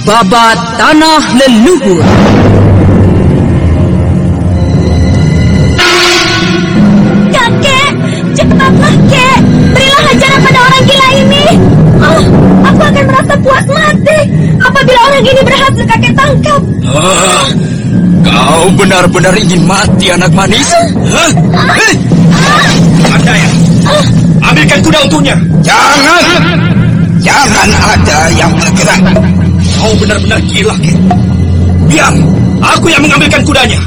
Babat Tanah Leluhur. Kakek, cepatlah kek, berilah ajaran pada orang gila ini. Oh, aku akan merasa puas mati apabila orang ini berhasil kakek tangkap. Ah, kau benar-benar ingin mati anak manis? Hah? Eh, Anda ya? Ambilkan kuda untuknya. Jangan! Jangan ada yang bergerak. Kau benar-benar gila, Ki. Diam, aku yang mengambilkan kudanya.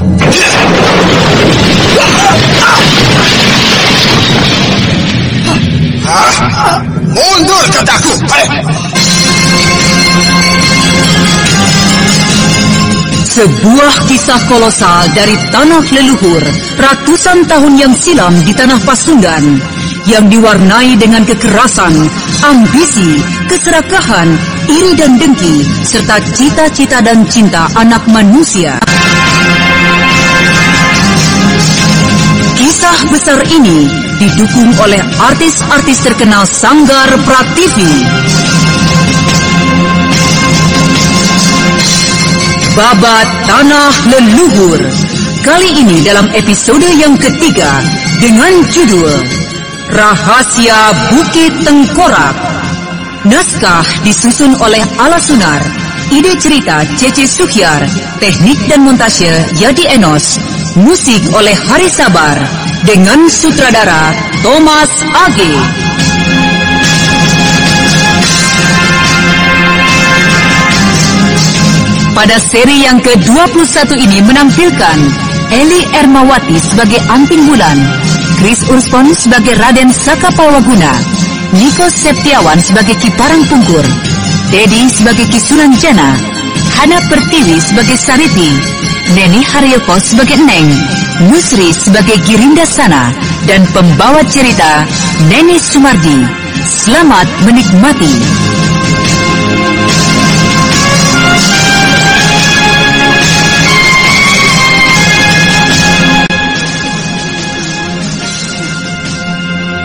Mundur kataku. Eh, Sebuah kisah kolosal dari tanah leluhur ratusan tahun yang silam di tanah Pasundan yang diwarnai dengan kekerasan, ambisi, keserakahan, iri dan dengki, serta cita-cita dan cinta anak manusia. Kisah besar ini didukung oleh artis-artis terkenal Sanggar Prativi. Babat Tanah Leluhur. Kali ini dalam episode yang ketiga dengan judul Rahasia Bukit Tengkorak. Naskah disusun oleh Ala Sunar. Ide cerita Cece Suhyar. Teknik dan montase Yadi Enos. Musik oleh Hari Sabar. Dengan sutradara Thomas Age. Pada seri yang ke-21 ini menampilkan Eli Ermawati sebagai Anting Bulan, Chris Urspon sebagai Raden Saka Pawaguna, Niko Septiawan sebagai Kiparang Pungkur, Dedi sebagai Kisulan Jana, Hana Pertiwi sebagai Sariti, Neni Haryoko sebagai Neng, Nusri sebagai Girinda Sana, dan pembawa cerita Neni Sumardi. Selamat menikmati.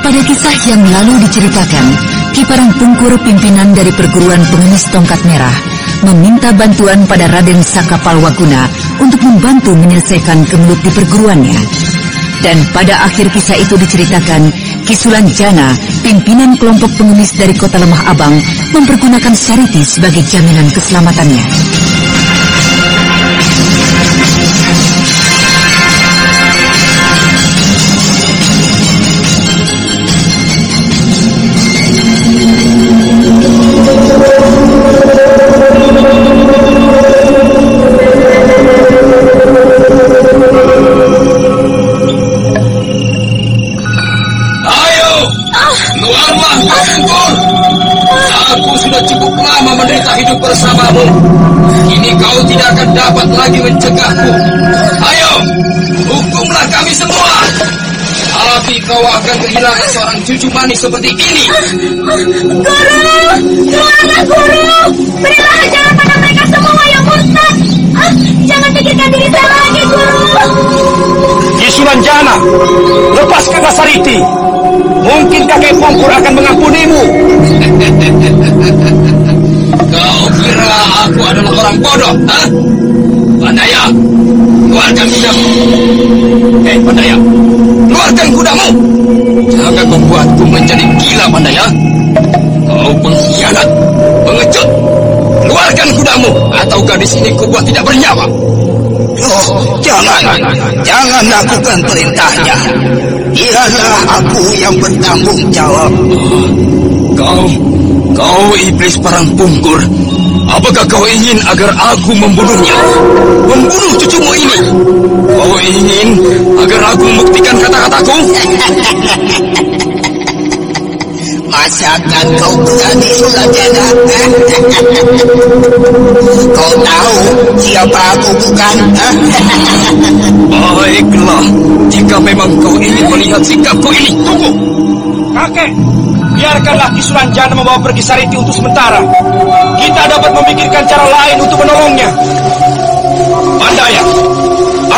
Pada kisah yang lalu diceritakan, Kiparang Pungkur pimpinan dari perguruan pengemis tongkat merah meminta bantuan pada Raden Saka Palwaguna untuk membantu menyelesaikan kemelut di perguruannya. Dan pada akhir kisah itu diceritakan, Kisulan Jana, pimpinan kelompok pengemis dari kota Lemah Abang, mempergunakan Sariti sebagai jaminan keselamatannya. Sudah cukup lama menderita hidup bersamamu. Kini kau tidak akan dapat lagi mencegahku. Ayo, hukumlah kami semua. Tapi kau akan kehilangan seorang cucu manis seperti ini. Guru, keluarlah guru, berilah ajaran pada mereka semua yang murtad. Ah, jangan pikirkan diri saya lagi guru. Kisulan Jana, lepaskan Sariti. Mungkin kakek Pungkur akan mengampunimu. Kau kira aku adalah orang bodoh, ha? Pandaya, keluarkan kudamu. Hei, Pandaya, keluarkan kudamu. Jangan membuatku menjadi gila, Pandaya. Kau pengkhianat, pengecut. Keluarkan kudamu, atau gadis ini kubuat tidak bernyawa. Oh, jangan. Jangan lakukan perintahnya. Dialah aku yang bertanggung jawab. Kau, kau iblis parang pungkur. Apakah kau ingin agar aku membunuhnya? Membunuh cucumu ini? Kau ingin agar aku membuktikan kata-kataku? Masakan kau berani Sulajana? kau tahu siapa aku bukan? Baiklah, jika memang kau ingin melihat sikapku ini, tunggu. Kakek, biarkanlah Ki Suranjana membawa pergi Sariti untuk sementara. Kita dapat memikirkan cara lain untuk menolongnya. Pandaya,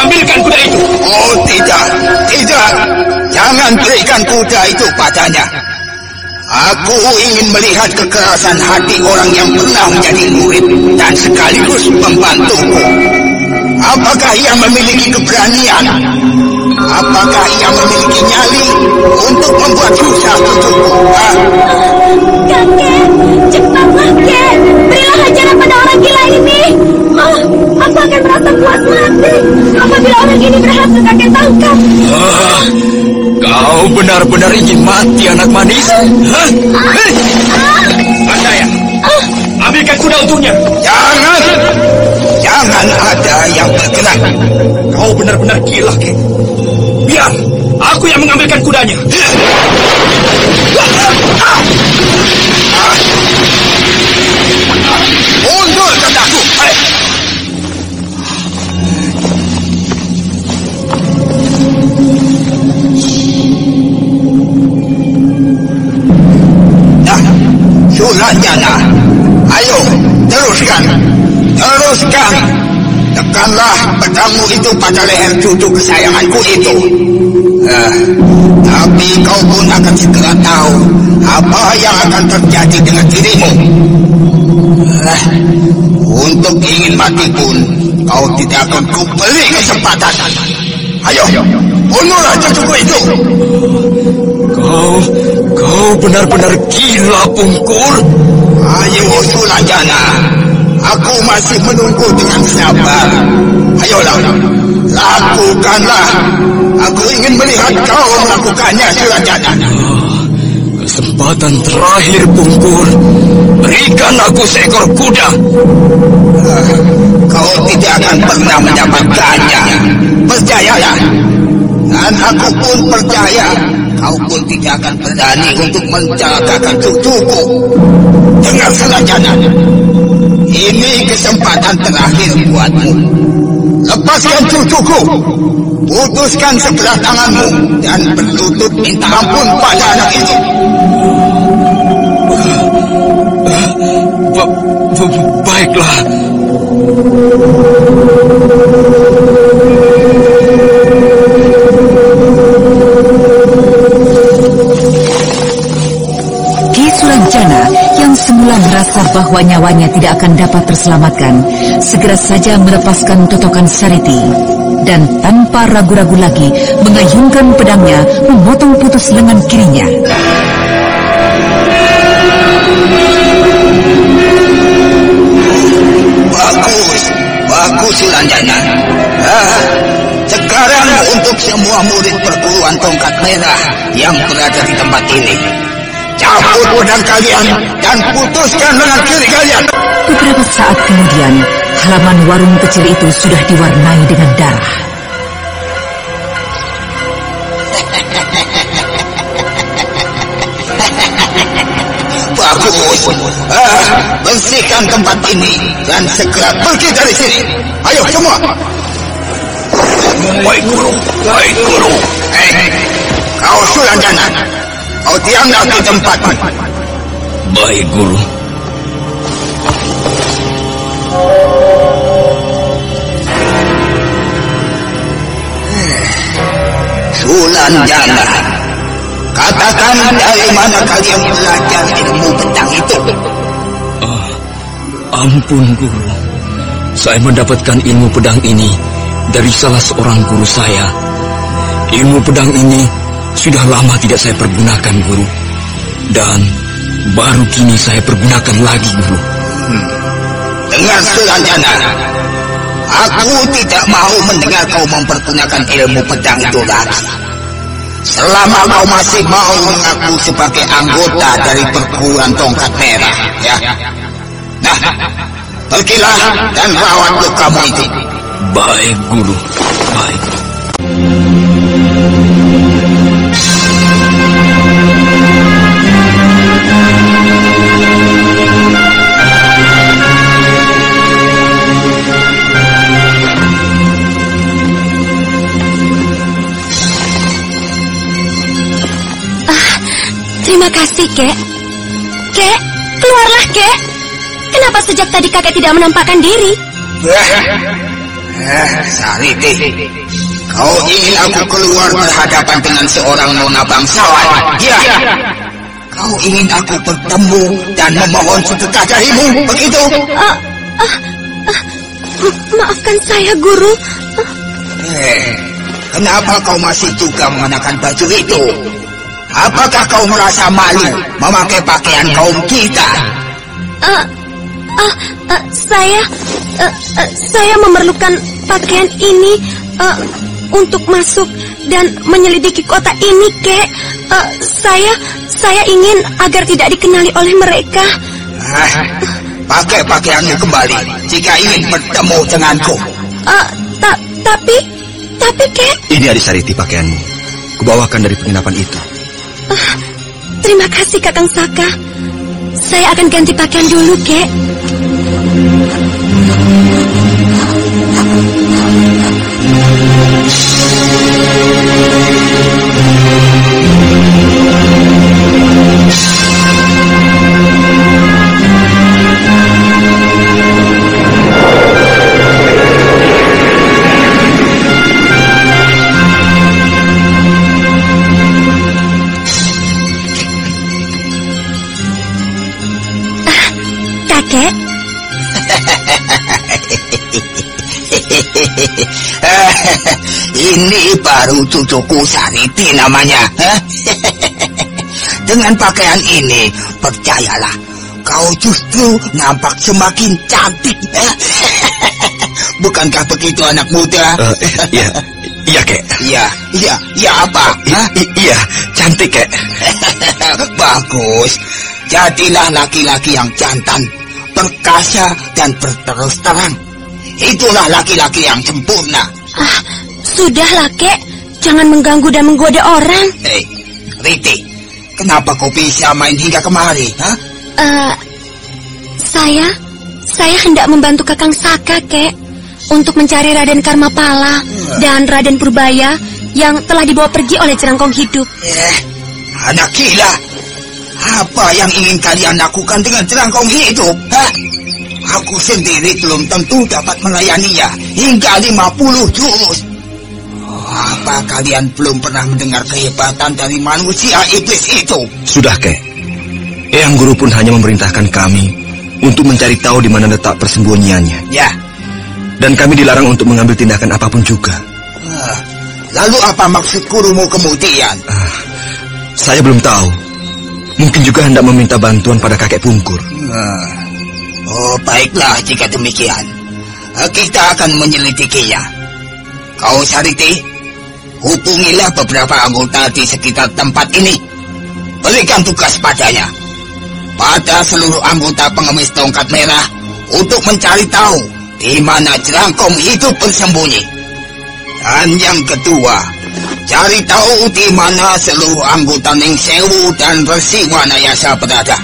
ambilkan kuda itu. Oh tidak, tidak. Jangan berikan kuda itu padanya. Aku ingin melihat kekerasan hati orang yang pernah menjadi murid dan sekaligus membantuku. Apakah ia memiliki keberanian? Apakah ia memiliki nyali untuk membuat susah cucuku? Ha? Kakek, cepatlah kek. Berilah ajaran pada orang gila ini. Oh, aku akan merasa puas mati apabila orang ini berhasil kakek tangkap. Ah, kau benar-benar ingin mati, anak manis? Hah? Hei! Pandaya, ambilkan kuda untuknya. Jangan! Kau benar-benar gila, Kek. Biar aku yang mengambilkan kudanya. Pedangmu itu pada leher cucu kesayanganku itu. Ah, tapi kau pun akan segera tahu apa yang akan terjadi dengan dirimu. Ah, untuk ingin mati pun kau tidak akan kuberi kesempatan. Ayo, bunuhlah cucuku itu. Kau, kau benar-benar gila, Pungkur. Ayo Sulanjana, aku masih menunggu dengan sabar. Ayolah, lakukanlah. Aku ingin melihat kau melakukannya Sulanjana. Kesempatan terakhir, Pungkur. Berikan aku seekor kuda. Kau tidak akan pernah mendapatkannya. Percayalah. Dan aku pun percaya kau pun tidak akan berani untuk mencelakakan cucuku. Dengar Sulanjana. Ini kesempatan terakhir buatmu. Lepaskan cucuku. Putuskan sebelah tanganmu dan berlutut minta ampun pada anak itu. Ba- ba- baiklah. Merasa bahwa nyawanya tidak akan dapat terselamatkan, segera saja melepaskan totokan Sariti dan tanpa ragu-ragu lagi mengayunkan pedangnya memotong putus lengan kirinya. Bagus, bagus Sulanjana. Ah, sekarang untuk semua murid perguruan tongkat merah yang berada di tempat ini. Cabut pedang kalian dan putuskan lengan kiri kalian. Beberapa saat kemudian, halaman warung kecil itu sudah diwarnai dengan darah. Bagus. Ah, bersihkan tempat ini dan segera pergi dari sini. Ayo semua. Baik, Guru. Baik, Guru. Eh, kau Sulanjana. Kau diamlah di tempatmu. Baik, Guru. Sulanjana. Katakan dari mana kalian belajar ilmu pedang itu? Ampun, Guru. Saya mendapatkan ilmu pedang ini dari salah seorang guru saya. Ilmu pedang ini sudah lama tidak saya pergunakan, Guru. Dan baru kini saya pergunakan lagi, Guru. Dengar Sulanjana. Aku tidak mau mendengar kau mempergunakan ilmu pedang itu lagi. Selama kau masih mau mengaku sebagai anggota dari perguruan tongkat merah, ya. Nah, pergilah dan rawat lukamu itu. Baik, Guru. Baik. Kasih, Kek. Kek, keluarlah, Kek. Kenapa sejak tadi kakek tidak menampakkan diri? Eh, Sariti, kau ingin aku keluar berhadapan dengan seorang nona bangsawan? Ya, kau ingin aku bertemu dan memohon sedekah darimu, begitu? Ah, ah, ah, m- maafkan saya, Guru. Eh, kenapa kau masih juga mengenakan baju itu? Apakah kau merasa malu memakai pakaian kaum kita? Ah, ah, ah, saya, ah, ah, saya memerlukan pakaian ini ah, untuk masuk dan menyelidiki kota ini, Kek. Ah, saya, saya ingin agar tidak dikenali oleh mereka. Ah, pakai pakaianmu kembali jika ingin bertemu denganku. Ah, ta tapi, tapi, Kek, Ini Adisariti pakaianmu. Kubawakan dari penginapan itu. Terima kasih Kakang Saka. Saya akan ganti pakaian dulu, Kek. Baru cucuku Sariti namanya. Hah? Dengan pakaian ini, percayalah, kau justru nampak semakin cantik. Bukankah begitu anak muda? Eh, iya, iya kek. Iya, iya, iya apa? Hah? I- iya, cantik kek. Bagus. Jadilah laki-laki yang jantan, perkasa dan berterus terang. Itulah laki-laki yang sempurna. ah, sudahlah, Kek. Jangan mengganggu dan menggoda orang. Hei, Riti, kenapa kau bisa main hingga kemari? Hah? Eh, saya, saya hendak membantu Kakang Saka, Kek, untuk mencari Raden Karmapala dan Raden Purbaya yang telah dibawa pergi oleh Jerangkong hidup. Eh, anak gila. Apa yang ingin kalian lakukan dengan jerangkong hidup? Hah? Aku sendiri belum tentu dapat melayaninya hingga 50 jurus. Apa kalian belum pernah mendengar kehebatan dari manusia iblis itu? Sudah kek. Eyang Guru pun hanya memerintahkan kami untuk mencari tahu di mana letak persembunyiannya. Ya, Dan kami dilarang untuk mengambil tindakan apa pun juga. ah, lalu apa maksud gurumu kemudian? Ah, saya belum tahu. Mungkin juga hendak meminta bantuan pada kakek Pungkur. Ah, Oh, baiklah jika demikian. Kita akan menyelidikinya. Kau Sariti, hubungilah beberapa anggota di sekitar tempat ini. Berikan tugas padanya. Pada seluruh anggota pengemis tongkat merah untuk mencari tahu di mana jerangkong hidup bersembunyi. Dan yang kedua, cari tahu di mana seluruh anggota Ning Sewu dan Resi Wanayasa berada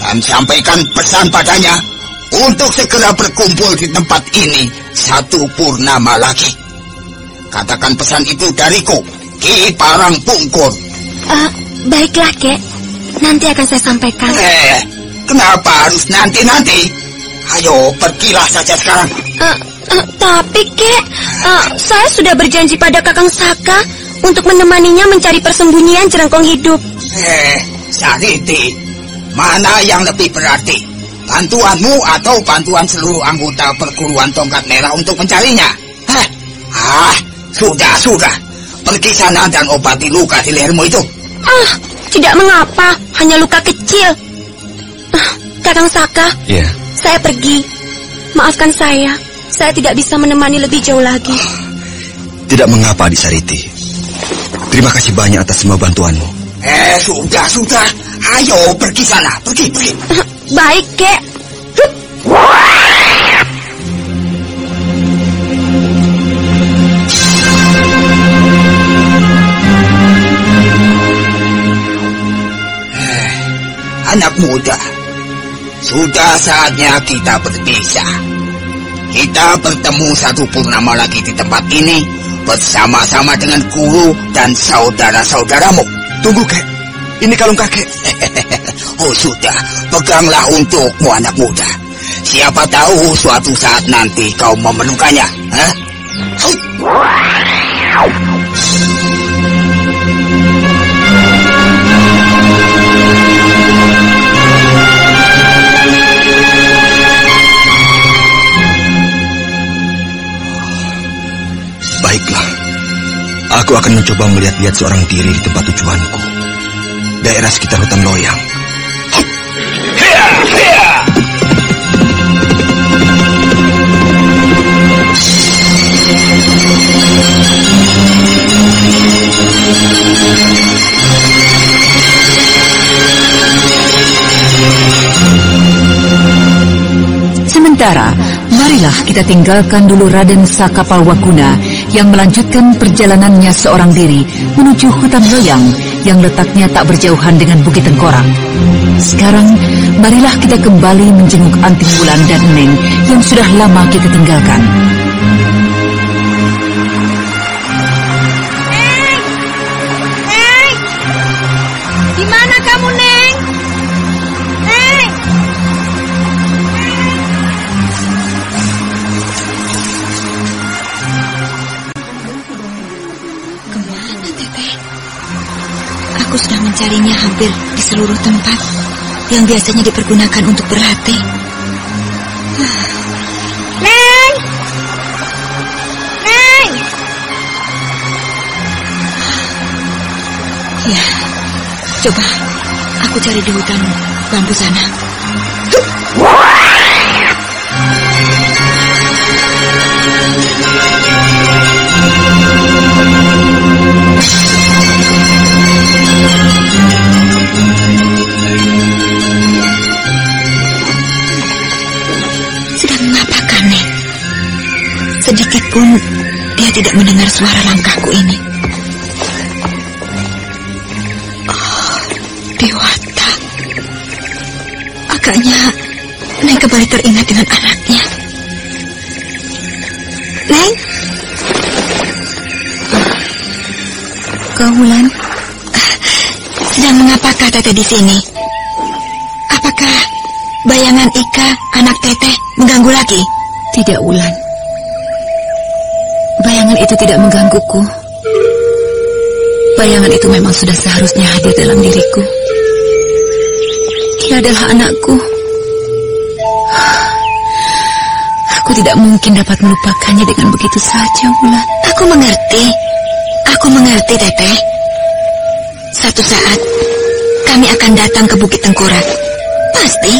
dan sampaikan pesan padanya untuk segera berkumpul di tempat ini satu purnama lagi. Katakan pesan itu dariku, Ki Parang Pungkur. Ah, baiklah, Kek. Nanti akan saya sampaikan. Eh, kenapa harus nanti-nanti? Ayo, pergilah saja sekarang. Ah, ah, tapi, Kek, ah, saya sudah berjanji pada Kakang Saka untuk menemaninya mencari persembunyian Jerangkong hidup. Eh, Sariti, mana yang lebih berarti? Bantuanmu atau bantuan seluruh anggota perguruan tongkat merah untuk mencarinya? Hah? Ah, sudah, sudah. Pergi sana dan obati luka di lehermu itu. Ah, tidak mengapa, hanya luka kecil. Ah, Kakang Saka, Ya, saya pergi. Maafkan saya, saya tidak bisa menemani lebih jauh lagi. tidak mengapa Adisariti. Terima kasih banyak atas semua bantuanmu. Eh, sudah, sudah. Ayo, pergi sana. Pergi, pergi. Ah, Baik, Kek. Anak muda, sudah saatnya kita berpisah. Kita bertemu satu purnama lagi di tempat ini bersama-sama dengan guru dan saudara-saudaramu. Tunggu, Kek. Ini kalung kakek. oh sudah, peganglah untukmu anak muda. Siapa tahu suatu saat nanti kau memerlukannya. Hah? Aku akan mencoba melihat-lihat seorang diri di tempat tujuanku. Daerah sekitar hutan loyang. Sementara, marilah kita tinggalkan dulu Raden Sakapalwaguna yang melanjutkan perjalanannya seorang diri menuju hutan loyang yang letaknya tak berjauhan dengan Bukit Tengkorak. Sekarang, marilah kita kembali menjenguk Anting Bulan dan Neng yang sudah lama kita tinggalkan. Sudah mencarinya hampir di seluruh tempat yang biasanya dipergunakan untuk berlatih. Neng! Neng! Ya, coba aku cari di hutan bambu sana. Sedang mengapakah, Neng? Sedikit pun dia tidak mendengar suara langkahku ini. Oh, Dewata. Agaknya Neng kembali teringat dengan anaknya. Neng? Kau Wulan? Mengapakah Teteh di sini? Apakah bayangan Ika, anak Teteh, mengganggu lagi? Tidak, Wulan. Bayangan itu tidak menggangguku. Bayangan itu memang sudah seharusnya hadir dalam diriku. Dia adalah anakku. Aku tidak mungkin dapat melupakannya dengan begitu saja, Wulan. Aku mengerti. Aku mengerti, Teteh. Satu saat, kami akan datang ke Bukit Tengkorak. Pasti.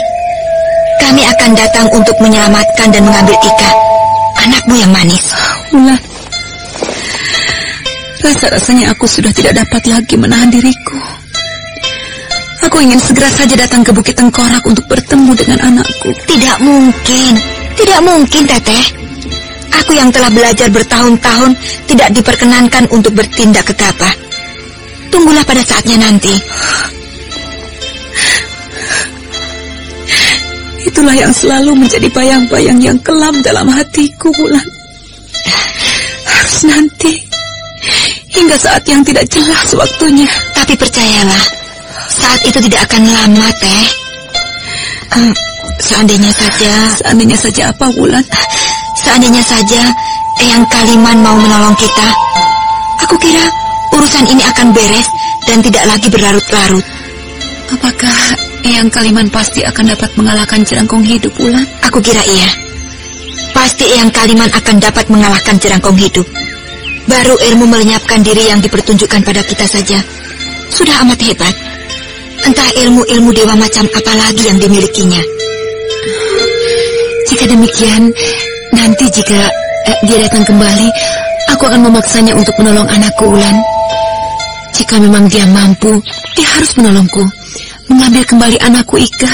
Kami akan datang untuk menyelamatkan dan mengambil Ika, anakmu yang manis. Wulan. Rasa-rasanya aku sudah tidak dapat lagi menahan diriku. Aku ingin segera saja datang ke Bukit Tengkorak untuk bertemu dengan anakku. Tidak mungkin. Tidak mungkin, Teteh. Aku yang telah belajar bertahun-tahun tidak diperkenankan untuk bertindak gegabah. Tunggulah pada saatnya nanti. Itulah yang selalu menjadi bayang-bayang yang kelam dalam hatiku, Wulan. Harus nanti. Hingga saat yang tidak jelas waktunya. Tapi percayalah, saat itu tidak akan lama, Teh. Seandainya saja, Seandainya saja apa, Wulan? seandainya saja Eyang Kaliman mau menolong kita. Aku kira urusan ini akan beres dan tidak lagi berlarut-larut. Apakah Eyang Kaliman pasti akan dapat mengalahkan jerangkong hidup, Wulan? Aku kira iya. Pasti Eyang Kaliman akan dapat mengalahkan jerangkong hidup. Baru ilmu melenyapkan diri yang dipertunjukkan pada kita saja. Sudah amat hebat. Entah ilmu-ilmu dewa macam apa lagi yang dimilikinya. Jika demikian, nanti jika eh, dia datang kembali, aku akan memaksanya untuk menolong anakku, Wulan. Jika memang dia mampu, dia harus menolongku. Mengambil kembali anakku Ika.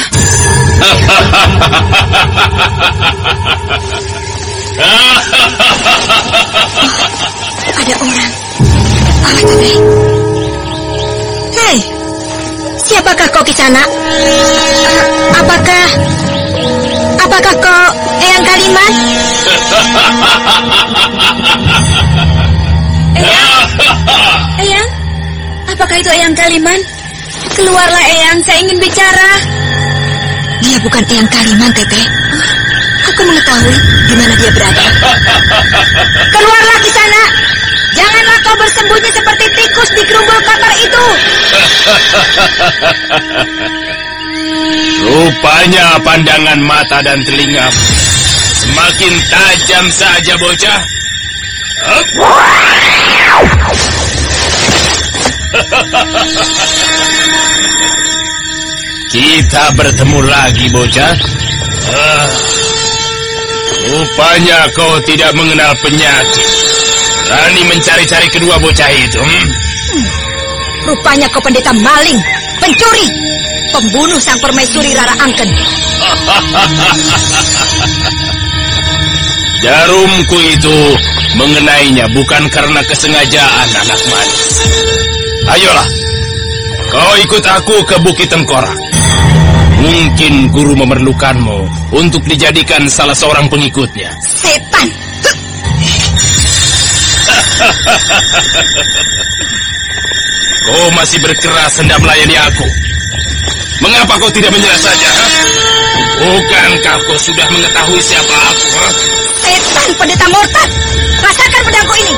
Ada orang. Awas, Teteh. Hei, siapakah kau di sana? Eh, apakah... Apakah kau Eyang Kaliman? Eyang? Eyang? Apakah itu Eyang Kaliman? Keluarlah Eyang, saya ingin bicara. Dia bukan Eyang Kaliman, Teteh. Aku mengetahui di mana dia berada. Keluarlah di sana. Janganlah kau bersembunyi seperti tikus di gerumbul kotor itu. Rupanya pandangan mata dan telinga semakin tajam saja bocah. Hup. Kita bertemu lagi bocah. Ah, rupanya kau tidak mengenal penyakit. Berani mencari-cari kedua bocah itu. hmm? Rupanya kau pendeta maling, pencuri, pembunuh sang permaisuri Rara Angken. Jarumku itu mengenainya bukan karena kesengajaan anak manis. Ayolah, kau ikut aku ke Bukit Tengkorak. Mungkin guru memerlukanmu untuk dijadikan salah seorang pengikutnya. Setan! Kau masih berkeras hendak melayani aku. Mengapa kau tidak menyerah saja? ha? Bukankah kau sudah mengetahui siapa aku? ha? Setan pendeta murtad! Rasakan pedangku ini!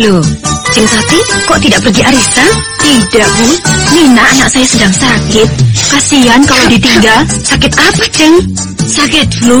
Loh, Cing Tati kok tidak pergi arisan? Tidak, Bu. Nina anak saya sedang sakit. Kasihan kalau ditinggal. Sakit apa, Ceng? Sakit flu,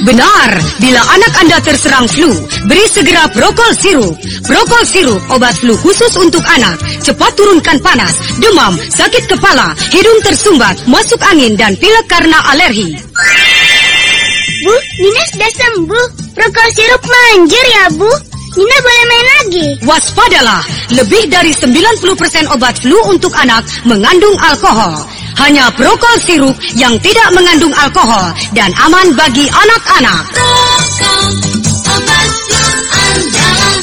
Benar, bila anak Anda terserang flu, beri segera Prokol Sirup. Prokol Sirup, obat flu khusus untuk anak. Cepat turunkan panas, demam, sakit kepala, hidung tersumbat, masuk angin, dan pilek karena alergi. Bu, Nina sudah sembuh. Prokol sirup manjur ya, Bu. Nina boleh main lagi. Waspadalah, lebih dari 90% obat flu untuk anak mengandung alkohol. Hanya Prokol Sirup yang tidak mengandung alkohol dan aman bagi anak-anak.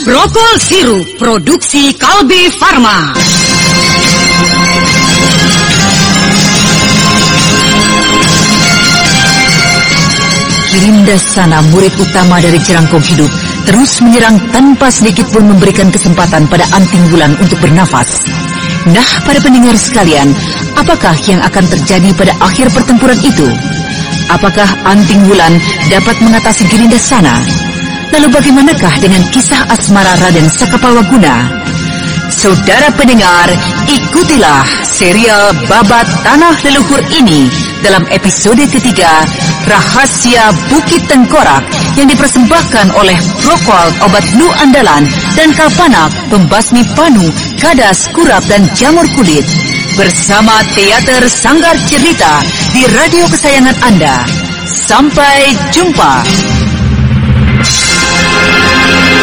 Prokol Sirup, produksi Kalbe Farma. Kirinda Sana, murid utama dari Jerangkong Hidup, terus menyerang tanpa sedikit pun memberikan kesempatan pada Anting Bulan untuk bernafas. Nah, para pendengar sekalian, apakah yang akan terjadi pada akhir pertempuran itu? Apakah Anting Bulan dapat mengatasi Girinda Sana? Lalu bagaimanakah dengan kisah asmara Raden Sakapawaguna? Saudara pendengar, ikutilah serial Babat Tanah Leluhur ini dalam episode ketiga Rahasia Bukit Tengkorak yang dipersembahkan oleh Prokol Obat Flu Andalan dan Kalpanak Pembasmi Panu, Kadas, Kurap dan Jamur Kulit bersama Teater Sanggar Cerita di radio kesayangan Anda. Sampai jumpa.